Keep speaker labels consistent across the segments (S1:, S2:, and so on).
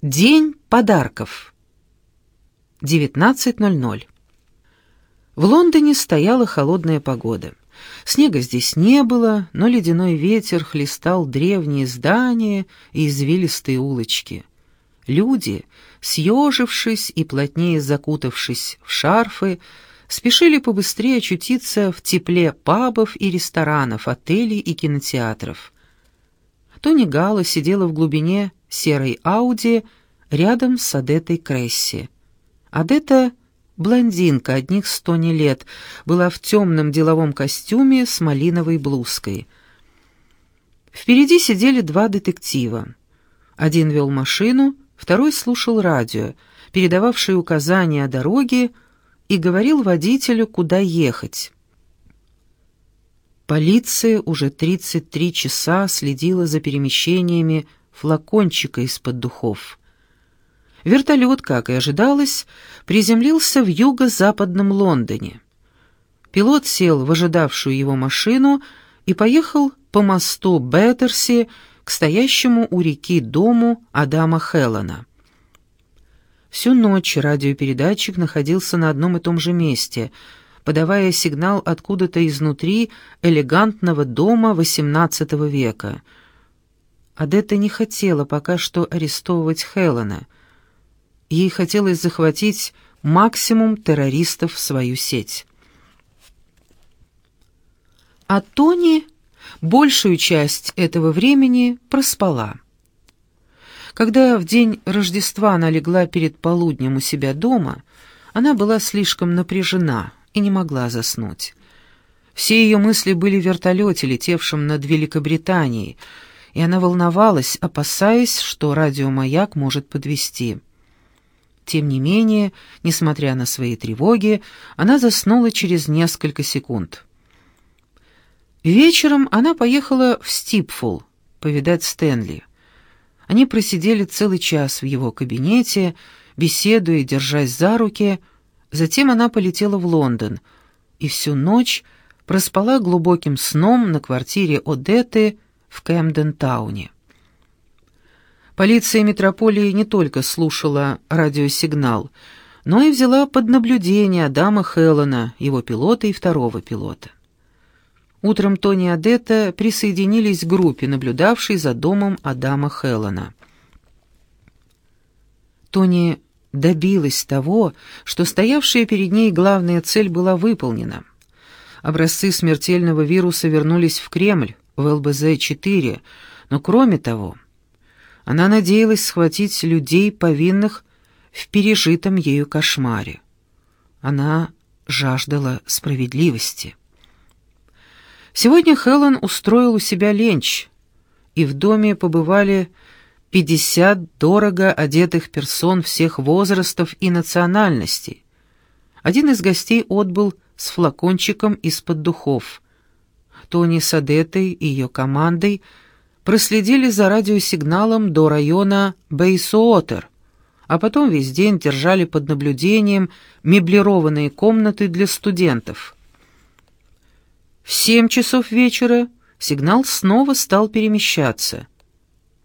S1: День подарков. 19.00. В Лондоне стояла холодная погода. Снега здесь не было, но ледяной ветер хлестал древние здания и извилистые улочки. Люди, съежившись и плотнее закутавшись в шарфы, спешили побыстрее очутиться в тепле пабов и ресторанов, отелей и кинотеатров. Тони Гала сидела в глубине серой Ауди рядом с Адетой Кресси. Адета, блондинка одних сто не лет, была в темном деловом костюме с малиновой блузкой. Впереди сидели два детектива. Один вел машину, второй слушал радио, передававшее указания о дороге, и говорил водителю, куда ехать. Полиция уже 33 часа следила за перемещениями флакончика из-под духов. Вертолет, как и ожидалось, приземлился в юго-западном Лондоне. Пилот сел в ожидавшую его машину и поехал по мосту Беттерси к стоящему у реки дому Адама Хеллона. Всю ночь радиопередатчик находился на одном и том же месте, подавая сигнал откуда-то изнутри элегантного дома XVIII века — Адетта не хотела пока что арестовывать Хелена. Ей хотелось захватить максимум террористов в свою сеть. А Тони большую часть этого времени проспала. Когда в день Рождества она легла перед полуднем у себя дома, она была слишком напряжена и не могла заснуть. Все ее мысли были в вертолете, летевшем над Великобританией, и она волновалась, опасаясь, что радиомаяк может подвести. Тем не менее, несмотря на свои тревоги, она заснула через несколько секунд. Вечером она поехала в Стипфул повидать Стэнли. Они просидели целый час в его кабинете, беседуя держась за руки. Затем она полетела в Лондон и всю ночь проспала глубоким сном на квартире Одетты в Кэмден-тауне. Полиция метрополии не только слушала радиосигнал, но и взяла под наблюдение Адама Хеллона, его пилота и второго пилота. Утром Тони и Адетта присоединились к группе, наблюдавшей за домом Адама Хеллона. Тони добилась того, что стоявшая перед ней главная цель была выполнена. Образцы смертельного вируса вернулись в Кремль, в ЛБЗ-4, но кроме того, она надеялась схватить людей, повинных в пережитом ею кошмаре. Она жаждала справедливости. Сегодня Хелен устроил у себя ленч, и в доме побывали пятьдесят дорого одетых персон всех возрастов и национальностей. Один из гостей отбыл с флакончиком из-под духов — Тони с Адетой и ее командой проследили за радиосигналом до района Бейсуотер, а потом весь день держали под наблюдением меблированные комнаты для студентов. В семь часов вечера сигнал снова стал перемещаться.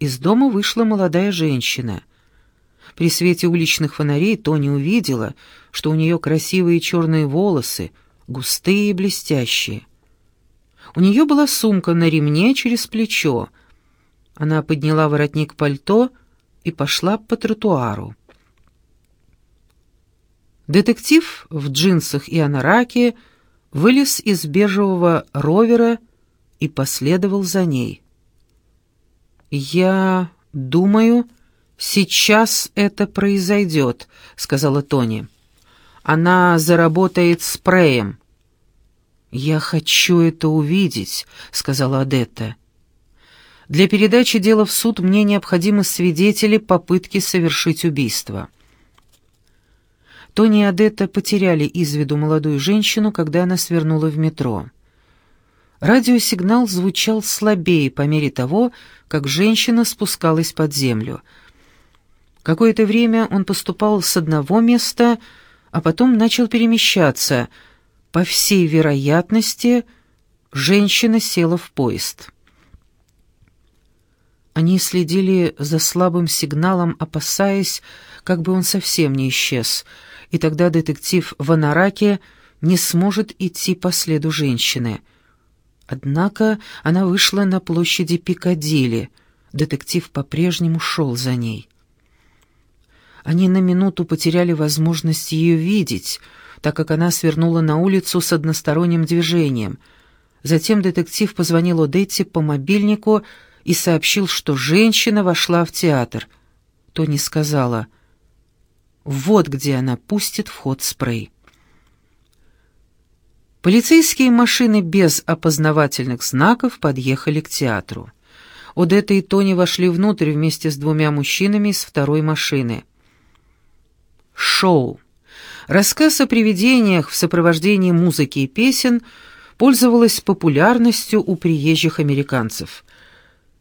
S1: Из дома вышла молодая женщина. При свете уличных фонарей Тони увидела, что у нее красивые черные волосы, густые и блестящие. У нее была сумка на ремне через плечо. Она подняла воротник пальто и пошла по тротуару. Детектив в джинсах и анараке вылез из бежевого ровера и последовал за ней. «Я думаю, сейчас это произойдет», — сказала Тони. «Она заработает спреем». «Я хочу это увидеть», — сказала Адетта. «Для передачи дела в суд мне необходимы свидетели попытки совершить убийство». Тони и Адетта потеряли из виду молодую женщину, когда она свернула в метро. Радиосигнал звучал слабее по мере того, как женщина спускалась под землю. Какое-то время он поступал с одного места, а потом начал перемещаться — по всей вероятности, женщина села в поезд. Они следили за слабым сигналом, опасаясь, как бы он совсем не исчез, и тогда детектив в Анараке не сможет идти по следу женщины. Однако она вышла на площади Пикадилли. Детектив по-прежнему шел за ней. Они на минуту потеряли возможность ее видеть, так как она свернула на улицу с односторонним движением. Затем детектив позвонил Одетте по мобильнику и сообщил, что женщина вошла в театр. Тони сказала, «Вот где она пустит в ход спрей». Полицейские машины без опознавательных знаков подъехали к театру. Одетта и Тони вошли внутрь вместе с двумя мужчинами из второй машины. Шоу. Рассказ о привидениях в сопровождении музыки и песен пользовалась популярностью у приезжих американцев.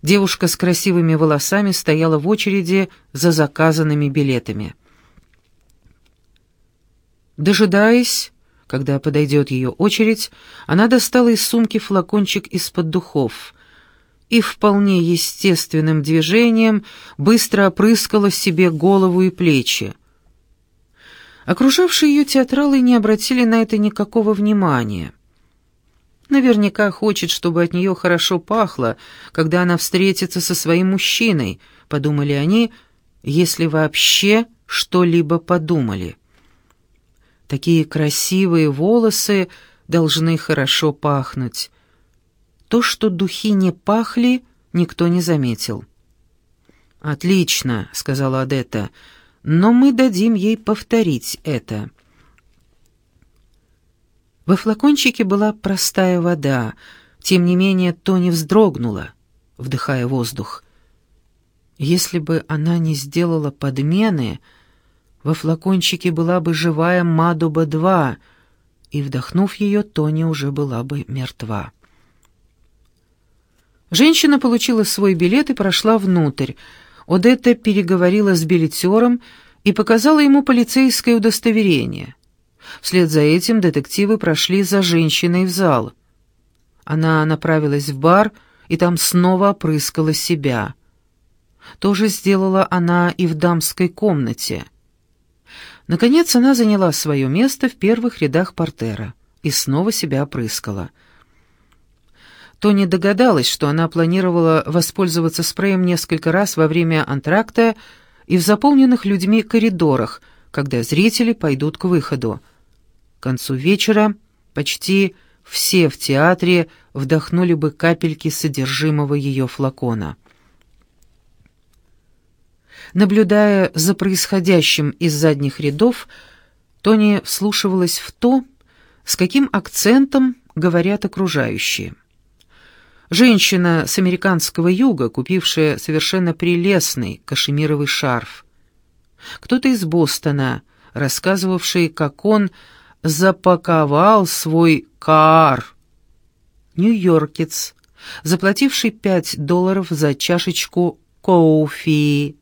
S1: Девушка с красивыми волосами стояла в очереди за заказанными билетами. Дожидаясь, когда подойдет ее очередь, она достала из сумки флакончик из-под духов и вполне естественным движением быстро опрыскала себе голову и плечи. Окружавшие ее театралы не обратили на это никакого внимания. Наверняка хочет, чтобы от нее хорошо пахло, когда она встретится со своим мужчиной, подумали они, если вообще что-либо подумали. Такие красивые волосы должны хорошо пахнуть. То, что духи не пахли, никто не заметил. «Отлично», — сказала Адетта, — «но мы дадим ей повторить это». Во флакончике была простая вода, тем не менее Тони вздрогнула, вдыхая воздух. Если бы она не сделала подмены, во флакончике была бы живая Мадуба-2, и, вдохнув ее, Тони уже была бы мертва. Женщина получила свой билет и прошла внутрь. Одетта переговорила с билетером и показала ему полицейское удостоверение — Вслед за этим детективы прошли за женщиной в зал. Она направилась в бар и там снова опрыскала себя. То же сделала она и в дамской комнате. Наконец она заняла свое место в первых рядах портера и снова себя опрыскала. Тони догадалась, что она планировала воспользоваться спреем несколько раз во время антракта и в заполненных людьми коридорах, когда зрители пойдут к выходу. К концу вечера почти все в театре вдохнули бы капельки содержимого ее флакона. Наблюдая за происходящим из задних рядов, Тони вслушивалась в то, с каким акцентом говорят окружающие. Женщина с американского юга, купившая совершенно прелестный кашемировый шарф. Кто-то из Бостона, рассказывавший, как он запаковал свой кар. Нью-Йоркец, заплативший пять долларов за чашечку кофе.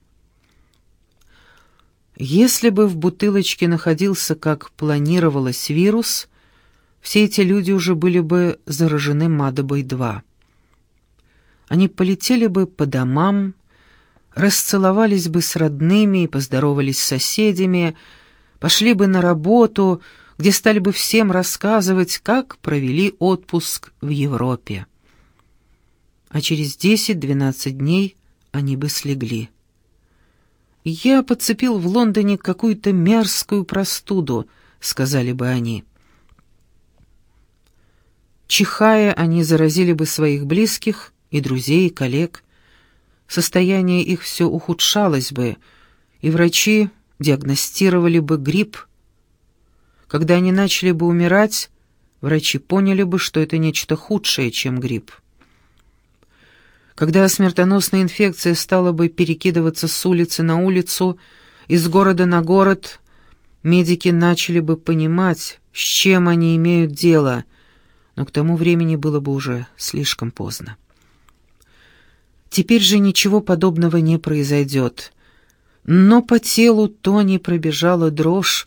S1: Если бы в бутылочке находился, как планировалось, вирус, все эти люди уже были бы заражены Мадобой-2. Они полетели бы по домам, расцеловались бы с родными поздоровались с соседями, пошли бы на работу — где стали бы всем рассказывать, как провели отпуск в Европе. А через 10-12 дней они бы слегли. «Я подцепил в Лондоне какую-то мерзкую простуду», — сказали бы они. Чихая, они заразили бы своих близких и друзей, и коллег. Состояние их все ухудшалось бы, и врачи диагностировали бы грипп когда они начали бы умирать, врачи поняли бы, что это нечто худшее, чем грипп. Когда смертоносная инфекция стала бы перекидываться с улицы на улицу, из города на город, медики начали бы понимать, с чем они имеют дело, но к тому времени было бы уже слишком поздно. Теперь же ничего подобного не произойдет. Но по телу Тони пробежала дрожь,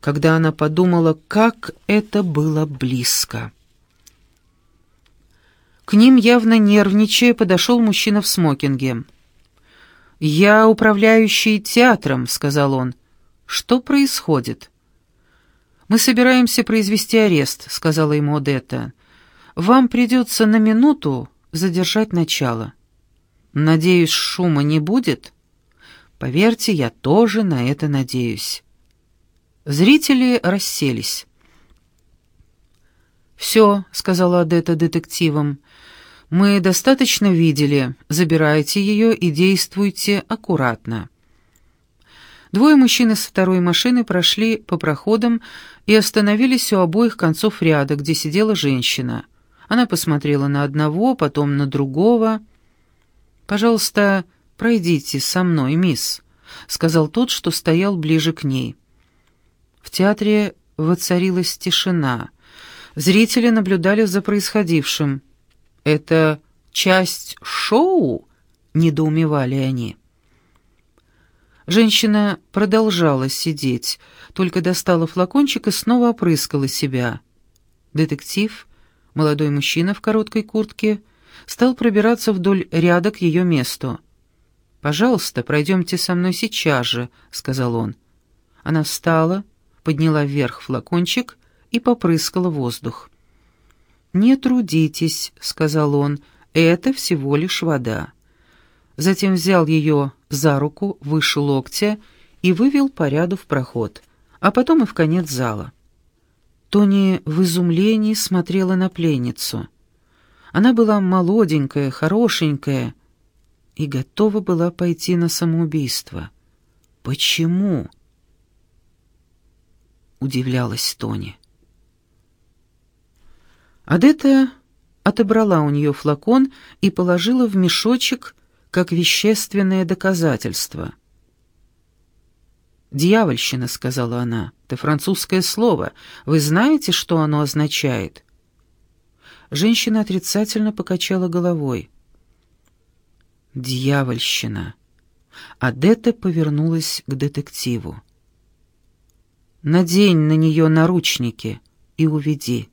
S1: когда она подумала, как это было близко. К ним, явно нервничая, подошел мужчина в смокинге. «Я управляющий театром», — сказал он. «Что происходит?» «Мы собираемся произвести арест», — сказала ему Одетта. «Вам придется на минуту задержать начало». «Надеюсь, шума не будет?» «Поверьте, я тоже на это надеюсь». Зрители расселись. «Все», — сказала Адетта детективам, — «мы достаточно видели. Забирайте ее и действуйте аккуратно». Двое мужчин из второй машины прошли по проходам и остановились у обоих концов ряда, где сидела женщина. Она посмотрела на одного, потом на другого. «Пожалуйста, пройдите со мной, мисс», — сказал тот, что стоял ближе к ней. В театре воцарилась тишина. Зрители наблюдали за происходившим. «Это часть шоу?» — недоумевали они. Женщина продолжала сидеть, только достала флакончик и снова опрыскала себя. Детектив, молодой мужчина в короткой куртке, стал пробираться вдоль ряда к ее месту. «Пожалуйста, пройдемте со мной сейчас же», — сказал он. Она встала, подняла вверх флакончик и попрыскала воздух. «Не трудитесь», — сказал он, — «это всего лишь вода» затем взял ее за руку выше локтя и вывел по ряду в проход, а потом и в конец зала. Тони в изумлении смотрела на пленницу. Она была молоденькая, хорошенькая и готова была пойти на самоубийство. «Почему?» — удивлялась Тони. Адетта отобрала у нее флакон и положила в мешочек, как вещественное доказательство. «Дьявольщина», — сказала она, — «это французское слово. Вы знаете, что оно означает?» Женщина отрицательно покачала головой. «Дьявольщина». Адетта повернулась к детективу. «Надень на нее наручники и уведи».